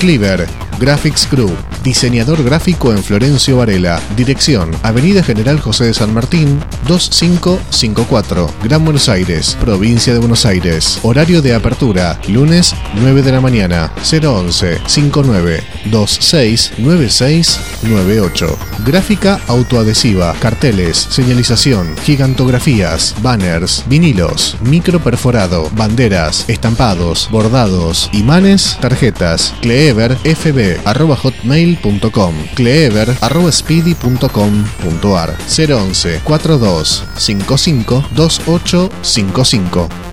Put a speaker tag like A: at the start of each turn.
A: Cleaver, Graphics Group, diseñador gráfico en Florencio Varela. Dirección, Avenida General José de San Martín, 2554, Gran Buenos Aires, provincia de Buenos Aires. Horario de apertura, lunes 9 de la mañana, 011 59 26 96 98. Gráfica autoadhesiva, carteles, señalización, gigantografías, banners, vinilos, micro perforado, banderas, estampados, bordados, imanes, tarjetas. Clever FB arroba hotmail.com clever arroba speedy.com.ar 011 42 55 2855